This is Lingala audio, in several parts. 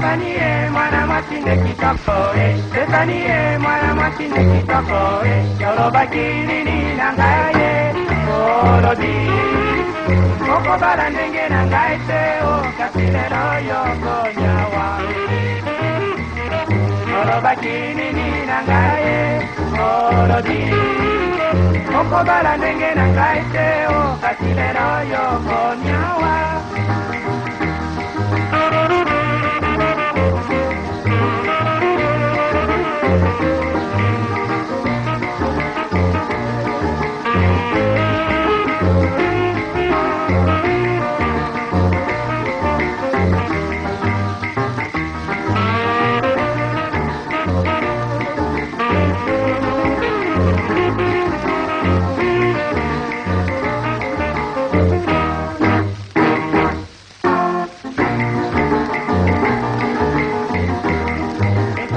Tetanie mwana mwasine kitokore Tetanie mwana mwasine kitokore Yorobakilini nangaye Olobi Okobala ndenge nangaye teo Kasilero yoko nyawa Yorobakilini nangaye Olobi Okobala ndenge nangaye teo Kasilero yoko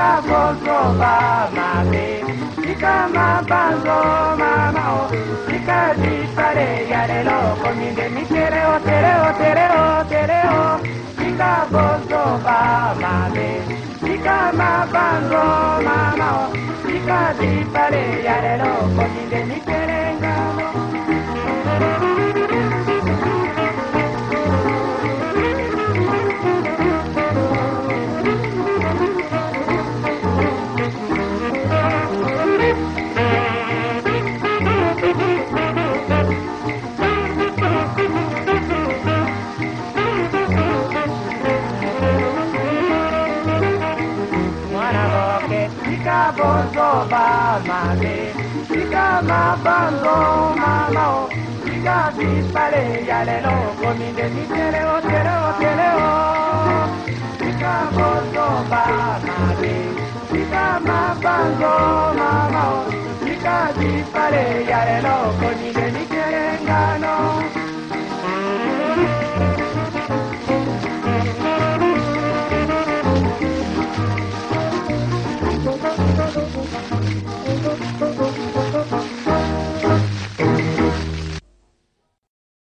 ikabozoba mame ikamabanzo mamao ikadipare yarelo kominde mitereo tereo tereo tereo ikabozoba mame ikamabanzo mamao ikadipare yarelo kominde mitereo Fica vos bonzo fica male, malo, ma bango mama o, sika si ya le lo, komi de si tere o tere o tere o, sika vos ba male, sika ma bango mama o, sika si ya le lo, komi de